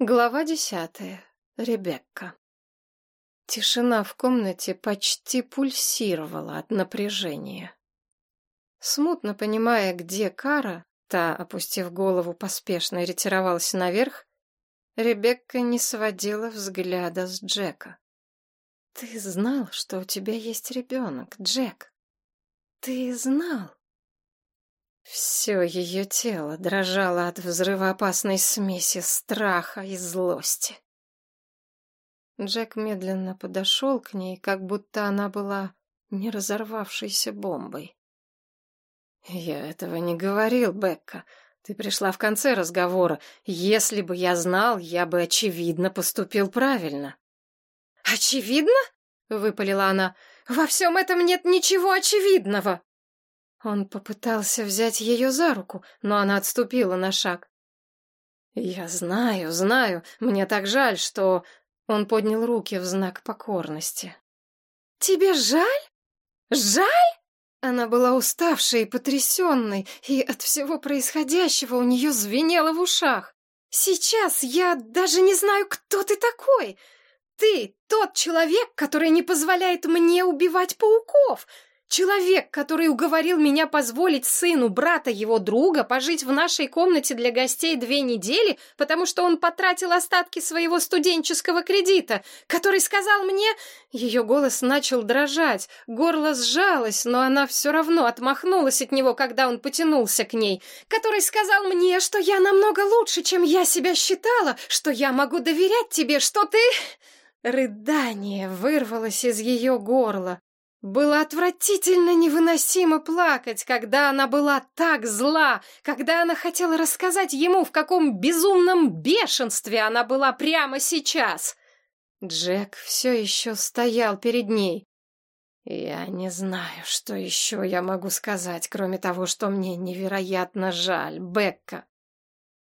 Глава десятая. Ребекка. Тишина в комнате почти пульсировала от напряжения. Смутно понимая, где Кара, та, опустив голову, поспешно ретировалась наверх, Ребекка не сводила взгляда с Джека. «Ты знал, что у тебя есть ребенок, Джек? Ты знал?» Все ее тело дрожало от взрывоопасной смеси страха и злости. Джек медленно подошел к ней, как будто она была не разорвавшейся бомбой. «Я этого не говорил, Бекка. Ты пришла в конце разговора. Если бы я знал, я бы, очевидно, поступил правильно». «Очевидно?» — выпалила она. «Во всем этом нет ничего очевидного!» Он попытался взять ее за руку, но она отступила на шаг. «Я знаю, знаю. Мне так жаль, что...» Он поднял руки в знак покорности. «Тебе жаль? Жаль?» Она была уставшей и потрясенной, и от всего происходящего у нее звенело в ушах. «Сейчас я даже не знаю, кто ты такой. Ты тот человек, который не позволяет мне убивать пауков, Человек, который уговорил меня позволить сыну брата его друга пожить в нашей комнате для гостей две недели, потому что он потратил остатки своего студенческого кредита, который сказал мне... Ее голос начал дрожать, горло сжалось, но она все равно отмахнулась от него, когда он потянулся к ней, который сказал мне, что я намного лучше, чем я себя считала, что я могу доверять тебе, что ты... Рыдание вырвалось из ее горла. Было отвратительно невыносимо плакать, когда она была так зла, когда она хотела рассказать ему, в каком безумном бешенстве она была прямо сейчас. Джек все еще стоял перед ней. «Я не знаю, что еще я могу сказать, кроме того, что мне невероятно жаль, Бекка».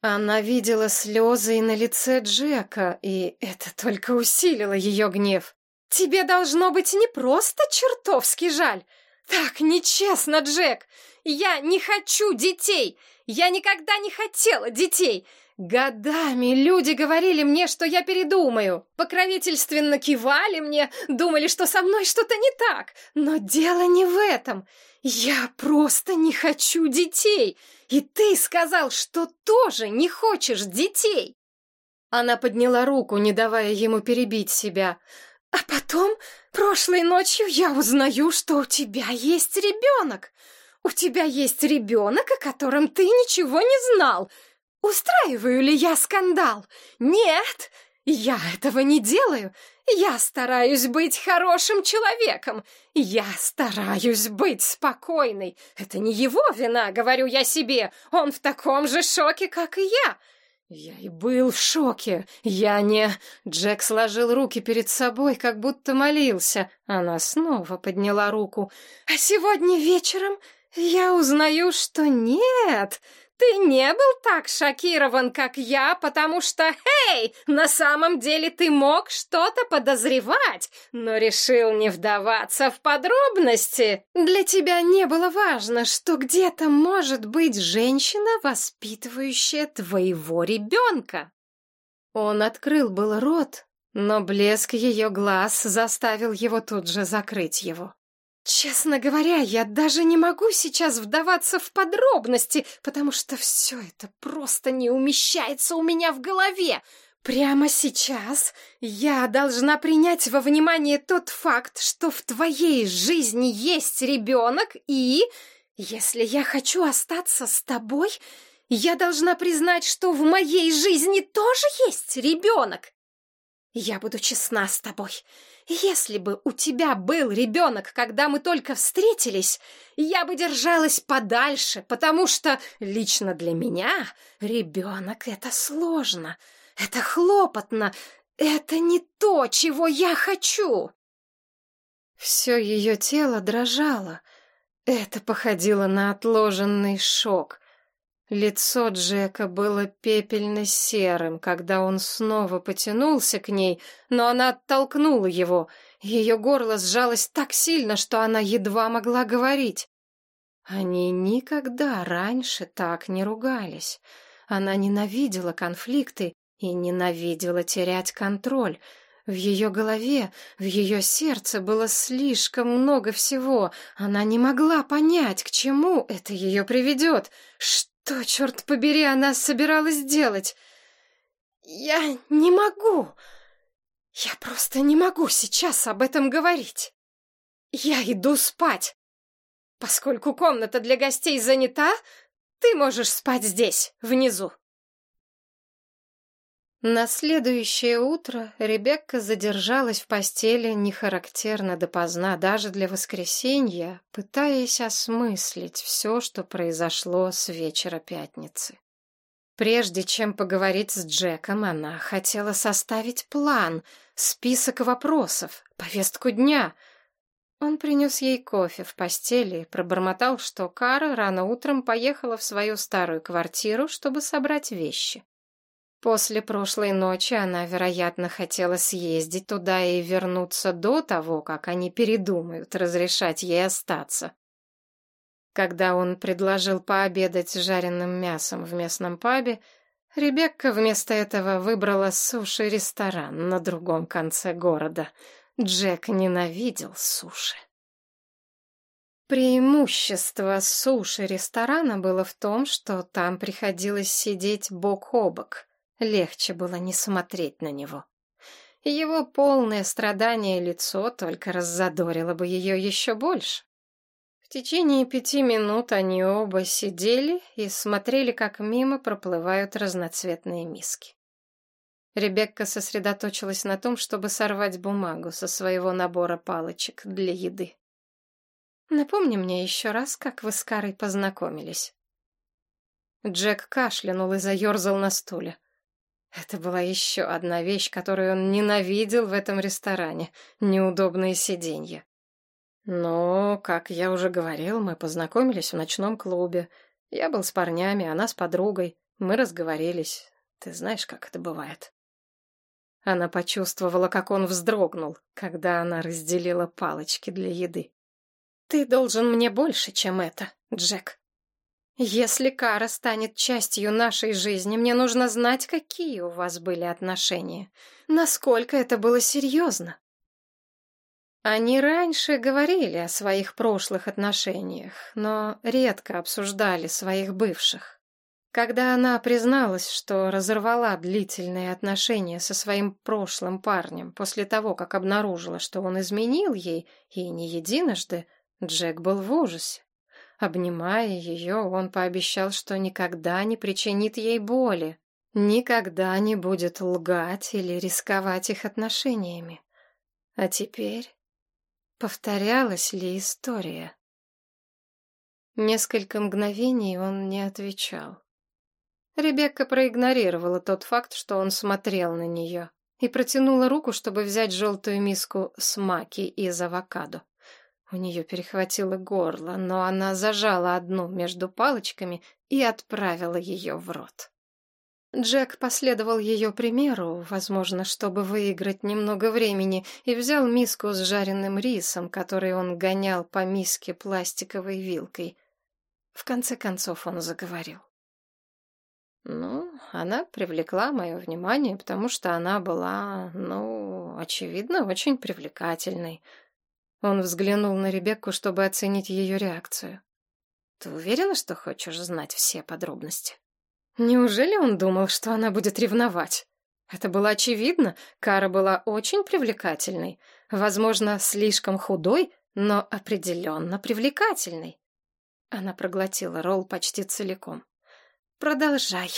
Она видела слезы и на лице Джека, и это только усилило ее гнев. Тебе должно быть не просто чертовски жаль. Так нечестно, Джек. Я не хочу детей. Я никогда не хотела детей. Годами люди говорили мне, что я передумаю. Покровительственно кивали мне, думали, что со мной что-то не так. Но дело не в этом. Я просто не хочу детей. И ты сказал, что тоже не хочешь детей. Она подняла руку, не давая ему перебить себя. А потом, прошлой ночью я узнаю, что у тебя есть ребенок. У тебя есть ребенок, о котором ты ничего не знал. Устраиваю ли я скандал? Нет, я этого не делаю. Я стараюсь быть хорошим человеком. Я стараюсь быть спокойной. Это не его вина, говорю я себе. Он в таком же шоке, как и я. Я и был в шоке. Я не... Джек сложил руки перед собой, как будто молился. Она снова подняла руку. А сегодня вечером я узнаю, что нет, ты не был так шокирован, как я, потому что, эй, на самом деле ты мог что-то подозревать, но решил не вдаваться в подробности. Для тебя не было важно, что где-то может быть женщина, воспитывающая твоего ребенка. Он открыл был рот, но блеск ее глаз заставил его тут же закрыть его. Честно говоря, я даже не могу сейчас вдаваться в подробности, потому что все это просто не умещается у меня в голове. Прямо сейчас я должна принять во внимание тот факт, что в твоей жизни есть ребенок, и, если я хочу остаться с тобой, я должна признать, что в моей жизни тоже есть ребенок. Я буду честна с тобой. Если бы у тебя был ребенок, когда мы только встретились, я бы держалась подальше, потому что лично для меня ребенок — это сложно, это хлопотно, это не то, чего я хочу. Все ее тело дрожало. Это походило на отложенный шок — Лицо Джека было пепельно-серым, когда он снова потянулся к ней, но она оттолкнула его. Ее горло сжалось так сильно, что она едва могла говорить. Они никогда раньше так не ругались. Она ненавидела конфликты и ненавидела терять контроль. В ее голове, в ее сердце было слишком много всего. Она не могла понять, к чему это ее приведет. Что, черт побери, она собиралась делать? «Я не могу! Я просто не могу сейчас об этом говорить! Я иду спать! Поскольку комната для гостей занята, ты можешь спать здесь, внизу!» На следующее утро Ребекка задержалась в постели нехарактерно допоздна даже для воскресенья, пытаясь осмыслить все, что произошло с вечера пятницы. Прежде чем поговорить с Джеком, она хотела составить план, список вопросов, повестку дня. Он принес ей кофе в постели пробормотал, что Кара рано утром поехала в свою старую квартиру, чтобы собрать вещи. После прошлой ночи она, вероятно, хотела съездить туда и вернуться до того, как они передумают разрешать ей остаться. Когда он предложил пообедать жареным мясом в местном пабе, Ребекка вместо этого выбрала суши-ресторан на другом конце города. Джек ненавидел суши. Преимущество суши-ресторана было в том, что там приходилось сидеть бок о бок. Легче было не смотреть на него. Его полное страдание лицо только раззадорило бы ее еще больше. В течение пяти минут они оба сидели и смотрели, как мимо проплывают разноцветные миски. Ребекка сосредоточилась на том, чтобы сорвать бумагу со своего набора палочек для еды. «Напомни мне еще раз, как вы с Карой познакомились». Джек кашлянул и заерзал на стуле. Это была еще одна вещь, которую он ненавидел в этом ресторане — неудобные сиденья. Но, как я уже говорил, мы познакомились в ночном клубе. Я был с парнями, она с подругой. Мы разговорились. Ты знаешь, как это бывает. Она почувствовала, как он вздрогнул, когда она разделила палочки для еды. «Ты должен мне больше, чем это, Джек. Если Кара станет частью нашей жизни, мне нужно знать, какие у вас были отношения, насколько это было серьезно. Они раньше говорили о своих прошлых отношениях, но редко обсуждали своих бывших. Когда она призналась, что разорвала длительные отношения со своим прошлым парнем после того, как обнаружила, что он изменил ей, и не единожды, Джек был в ужасе. Обнимая ее, он пообещал, что никогда не причинит ей боли, никогда не будет лгать или рисковать их отношениями. А теперь Повторялась ли история? Несколько мгновений он не отвечал. Ребекка проигнорировала тот факт, что он смотрел на нее, и протянула руку, чтобы взять желтую миску с маки из авокадо. У нее перехватило горло, но она зажала одну между палочками и отправила ее в рот. Джек последовал ее примеру, возможно, чтобы выиграть немного времени, и взял миску с жареным рисом, который он гонял по миске пластиковой вилкой. В конце концов он заговорил. Ну, она привлекла мое внимание, потому что она была, ну, очевидно, очень привлекательной. Он взглянул на Ребекку, чтобы оценить ее реакцию. Ты уверена, что хочешь знать все подробности? Неужели он думал, что она будет ревновать? Это было очевидно. Кара была очень привлекательной. Возможно, слишком худой, но определенно привлекательной. Она проглотила ролл почти целиком. «Продолжай».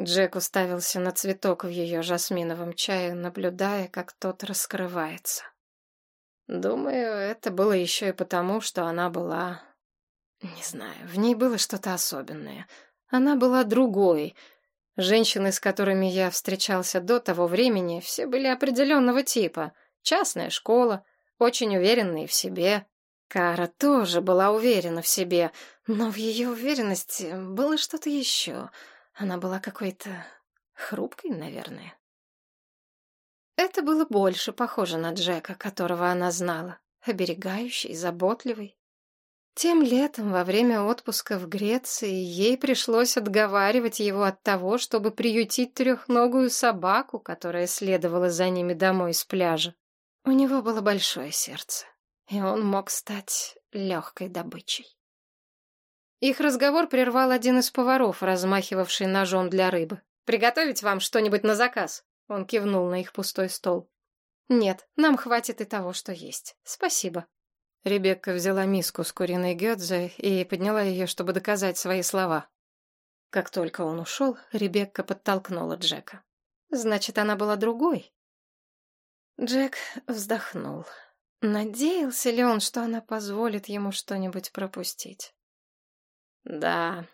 Джек уставился на цветок в ее жасминовом чае, наблюдая, как тот раскрывается. Думаю, это было еще и потому, что она была... Не знаю, в ней было что-то особенное — она была другой. Женщины, с которыми я встречался до того времени, все были определенного типа. Частная школа, очень уверенные в себе. Кара тоже была уверена в себе, но в ее уверенности было что-то еще. Она была какой-то хрупкой, наверное. Это было больше похоже на Джека, которого она знала. Оберегающий, заботливый. Тем летом, во время отпуска в Греции, ей пришлось отговаривать его от того, чтобы приютить трехногую собаку, которая следовала за ними домой с пляжа. У него было большое сердце, и он мог стать легкой добычей. Их разговор прервал один из поваров, размахивавший ножом для рыбы. «Приготовить вам что-нибудь на заказ?» Он кивнул на их пустой стол. «Нет, нам хватит и того, что есть. Спасибо». Ребекка взяла миску с куриной гёдзе и подняла ее, чтобы доказать свои слова. Как только он ушел, Ребекка подтолкнула Джека. «Значит, она была другой?» Джек вздохнул. Надеялся ли он, что она позволит ему что-нибудь пропустить? Да,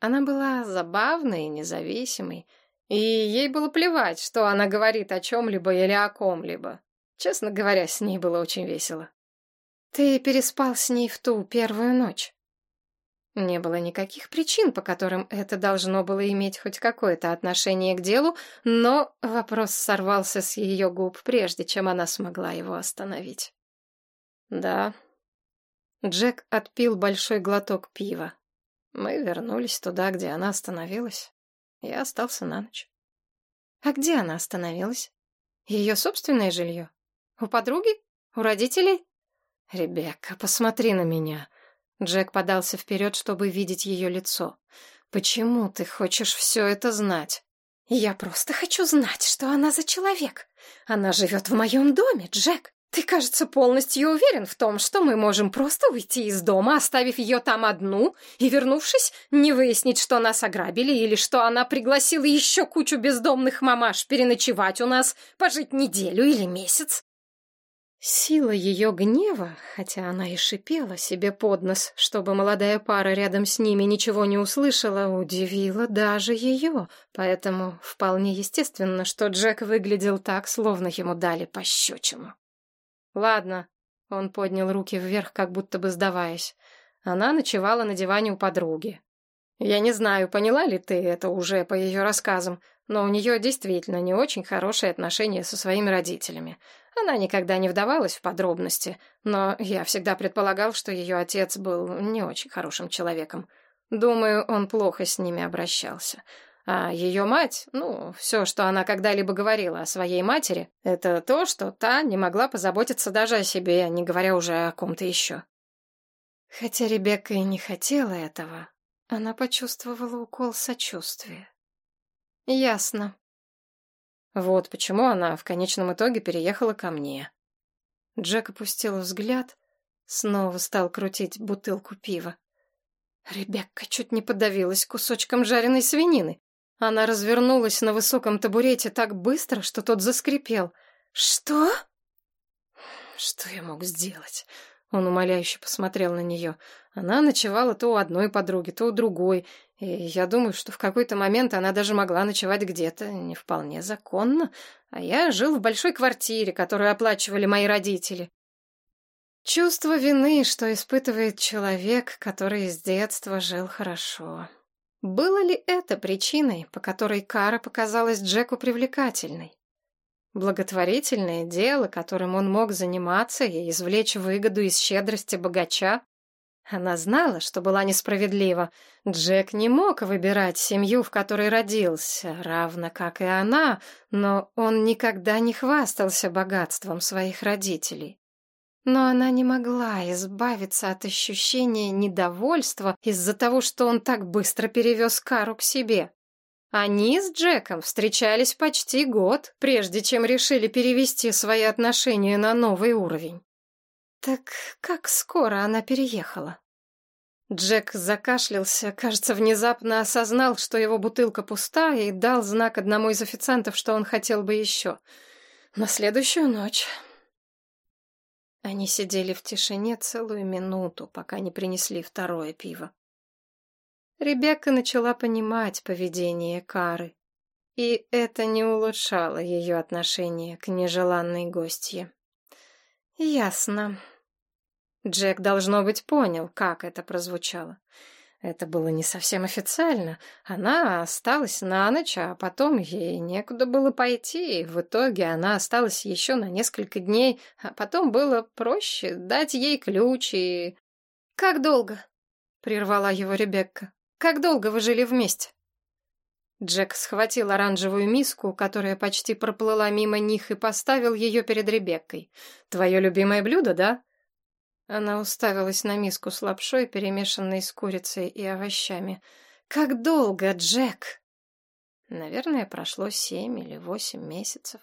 она была забавной и независимой, и ей было плевать, что она говорит о чем-либо или о ком-либо. Честно говоря, с ней было очень весело. Ты переспал с ней в ту первую ночь. Не было никаких причин, по которым это должно было иметь хоть какое-то отношение к делу, но вопрос сорвался с ее губ, прежде чем она смогла его остановить. Да. Джек отпил большой глоток пива. Мы вернулись туда, где она остановилась. Я остался на ночь. А где она остановилась? Ее собственное жилье? У подруги? У родителей? «Ребекка, посмотри на меня». Джек подался вперед, чтобы видеть ее лицо. «Почему ты хочешь все это знать?» «Я просто хочу знать, что она за человек. Она живет в моем доме, Джек. Ты, кажется, полностью уверен в том, что мы можем просто уйти из дома, оставив ее там одну, и, вернувшись, не выяснить, что нас ограбили, или что она пригласила еще кучу бездомных мамаш переночевать у нас, пожить неделю или месяц. Сила ее гнева, хотя она и шипела себе под нос, чтобы молодая пара рядом с ними ничего не услышала, удивила даже ее, поэтому вполне естественно, что Джек выглядел так, словно ему дали пощечину. «Ладно», — он поднял руки вверх, как будто бы сдаваясь. Она ночевала на диване у подруги. Я не знаю, поняла ли ты это уже по ее рассказам, но у нее действительно не очень хорошие отношения со своими родителями. Она никогда не вдавалась в подробности, но я всегда предполагал, что ее отец был не очень хорошим человеком. Думаю, он плохо с ними обращался. А ее мать, ну, все, что она когда-либо говорила о своей матери, это то, что та не могла позаботиться даже о себе, не говоря уже о ком-то еще. Хотя Ребекка и не хотела этого, она почувствовала укол сочувствия. Ясно. Вот почему она в конечном итоге переехала ко мне. Джек опустил взгляд, снова стал крутить бутылку пива. Ребекка чуть не подавилась кусочком жареной свинины. Она развернулась на высоком табурете так быстро, что тот заскрипел. «Что?» «Что я мог сделать?» Он умоляюще посмотрел на нее. Она ночевала то у одной подруги, то у другой, и я думаю, что в какой-то момент она даже могла ночевать где-то не вполне законно, а я жил в большой квартире, которую оплачивали мои родители. Чувство вины, что испытывает человек, который с детства жил хорошо. Было ли это причиной, по которой Кара показалась Джеку привлекательной? Благотворительное дело, которым он мог заниматься и извлечь выгоду из щедрости богача? Она знала, что была несправедлива. Джек не мог выбирать семью, в которой родился, равно как и она, но он никогда не хвастался богатством своих родителей. Но она не могла избавиться от ощущения недовольства из-за того, что он так быстро перевез Кару к себе. Они с Джеком встречались почти год, прежде чем решили перевести свои отношения на новый уровень. Так как скоро она переехала? Джек закашлялся, кажется, внезапно осознал, что его бутылка пуста, и дал знак одному из официантов, что он хотел бы еще. На следующую ночь. Они сидели в тишине целую минуту, пока не принесли второе пиво. Ребекка начала понимать поведение Кары, и это не улучшало ее отношение к нежеланной гостье. «Ясно», Джек, должно быть, понял, как это прозвучало. Это было не совсем официально. Она осталась на ночь, а потом ей некуда было пойти, в итоге она осталась еще на несколько дней, а потом было проще дать ей ключ и... «Как долго?» — прервала его Ребекка. «Как долго вы жили вместе?» Джек схватил оранжевую миску, которая почти проплыла мимо них, и поставил ее перед Ребеккой. «Твое любимое блюдо, да?» Она уставилась на миску с лапшой, перемешанной с курицей и овощами. «Как долго, Джек?» Наверное, прошло семь или восемь месяцев.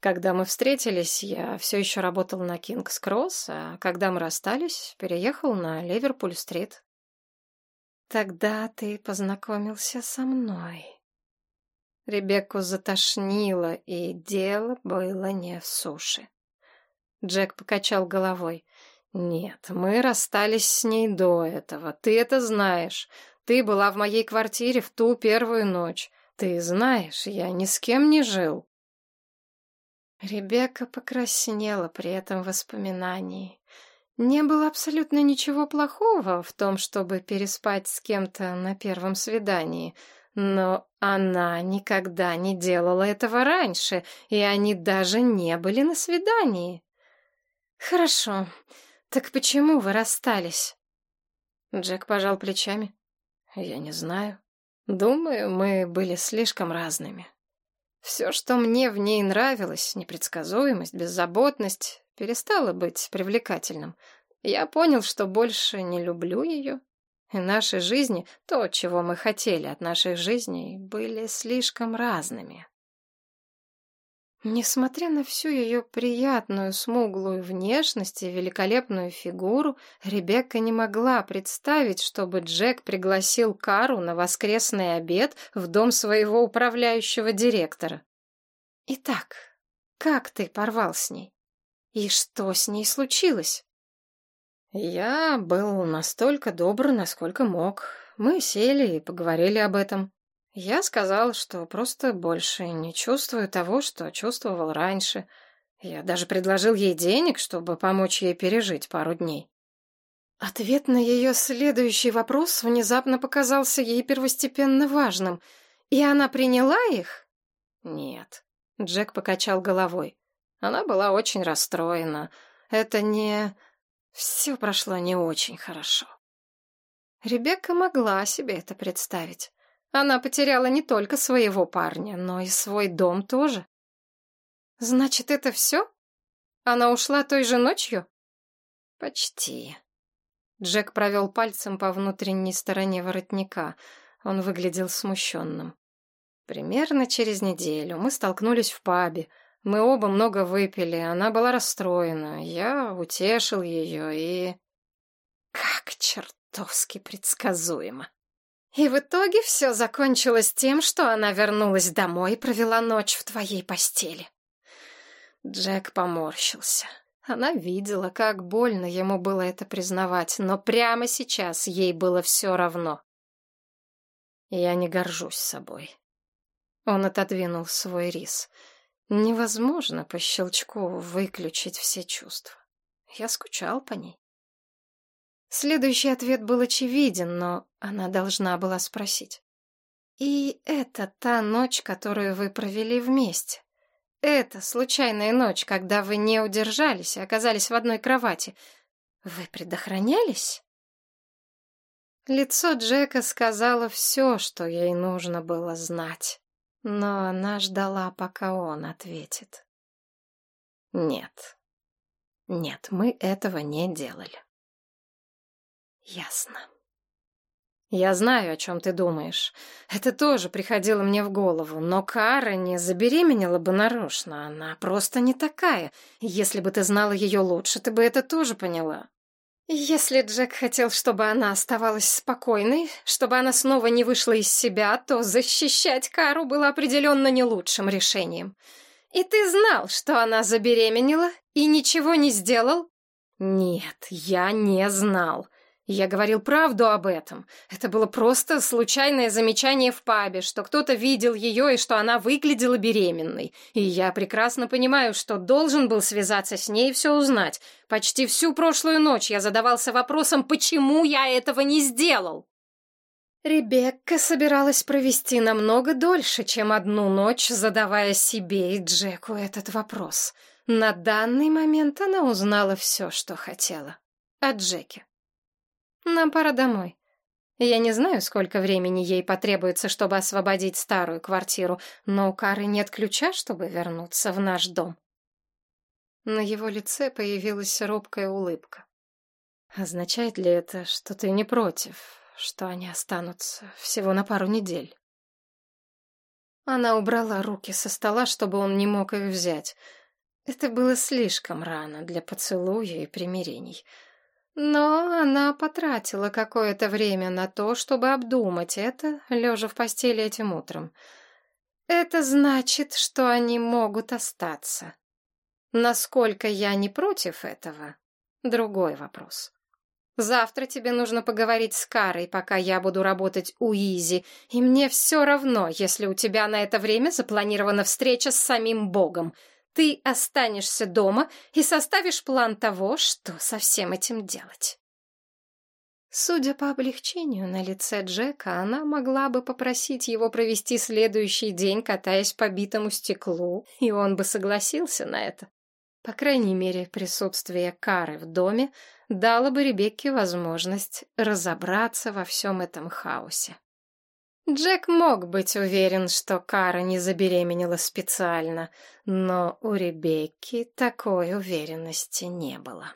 Когда мы встретились, я все еще работал на Кингс-Кросс, а когда мы расстались, переехал на Ливерпуль-стрит. Тогда ты познакомился со мной. Ребекку затошнило, и дело было не в суше. Джек покачал головой. «Нет, мы расстались с ней до этого. Ты это знаешь. Ты была в моей квартире в ту первую ночь. Ты знаешь, я ни с кем не жил». Ребекка покраснела при этом воспоминании. Не было абсолютно ничего плохого в том, чтобы переспать с кем-то на первом свидании — но она никогда не делала этого раньше, и они даже не были на свидании. Хорошо. Так почему вы расстались? Джек пожал плечами. Я не знаю. Думаю, мы были слишком разными. Все, что мне в ней нравилось, непредсказуемость, беззаботность, перестало быть привлекательным. Я понял, что больше не люблю ее, и наши жизни, то, чего мы хотели от наших жизней, были слишком разными. Несмотря на всю ее приятную смуглую внешность и великолепную фигуру, Ребекка не могла представить, чтобы Джек пригласил Кару на воскресный обед в дом своего управляющего директора. «Итак, как ты порвал с ней? И что с ней случилось?» Я был настолько добр, насколько мог. Мы сели и поговорили об этом. Я сказал, что просто больше не чувствую того, что чувствовал раньше. Я даже предложил ей денег, чтобы помочь ей пережить пару дней. Ответ на ее следующий вопрос внезапно показался ей первостепенно важным. И она приняла их? Нет. Джек покачал головой. Она была очень расстроена. Это не... Все прошло не очень хорошо. Ребекка могла себе это представить. Она потеряла не только своего парня, но и свой дом тоже. Значит, это все? Она ушла той же ночью? Почти. Джек провел пальцем по внутренней стороне воротника. Он выглядел смущенным. Примерно через неделю мы столкнулись в пабе. Мы оба много выпили, она была расстроена. Я утешил ее и... Как чертовски предсказуемо. И в итоге все закончилось тем, что она вернулась домой и провела ночь в твоей постели. Джек поморщился. Она видела, как больно ему было это признавать, но прямо сейчас ей было все равно. Я не горжусь собой. Он отодвинул свой рис. Невозможно по щелчку выключить все чувства. Я скучал по ней. Следующий ответ был очевиден, но она должна была спросить. «И это та ночь, которую вы провели вместе? Это случайная ночь, когда вы не удержались и оказались в одной кровати. Вы предохранялись?» Лицо Джека сказала все, что ей нужно было знать. Но она ждала, пока он ответит. Нет. Нет, мы этого не делали. Ясно. Я знаю, о чем ты думаешь. Это тоже приходило мне в голову, но Кара не забеременела бы нарочно, она просто не такая. Если бы ты знала ее лучше, ты бы это тоже поняла. Если Джек хотел, чтобы она оставалась спокойной, чтобы она снова не вышла из себя, то защищать Кару было определенно не лучшим решением. И ты знал, что она забеременела и ничего не сделал? Нет, я не знал. Я говорил правду об этом. Это было просто случайное замечание в пабе, что кто-то видел ее и что она выглядела беременной. И я прекрасно понимаю, что должен был связаться с ней и все узнать. Почти всю прошлую ночь я задавался вопросом, почему я этого не сделал. Ребекка собиралась провести намного дольше, чем одну ночь, задавая себе и Джеку этот вопрос. На данный момент она узнала все, что хотела. О Джеке. Нам пора домой. Я не знаю, сколько времени ей потребуется, чтобы освободить старую квартиру, но у Кары нет ключа, чтобы вернуться в наш дом. На его лице появилась робкая улыбка. Означает ли это, что ты не против, что они останутся всего на пару недель? Она убрала руки со стола, чтобы он не мог их взять. Это было слишком рано для поцелуя и примирений. Но она потратила какое-то время на то, чтобы обдумать это, лежа в постели этим утром. Это значит, что они могут остаться. Насколько я не против этого, другой вопрос. Завтра тебе нужно поговорить с Карой, пока я буду работать у Изи, и мне все равно, если у тебя на это время запланирована встреча с самим Богом. Ты останешься дома и составишь план того, что со всем этим делать. Судя по облегчению на лице Джека, она могла бы попросить его провести следующий день, катаясь по битому стеклу, и он бы согласился на это. По крайней мере, присутствие Кары в доме дало бы Ребекке возможность разобраться во всем этом хаосе. Джек мог быть уверен, что Кара не забеременела специально, но у Ребекки такой уверенности не было.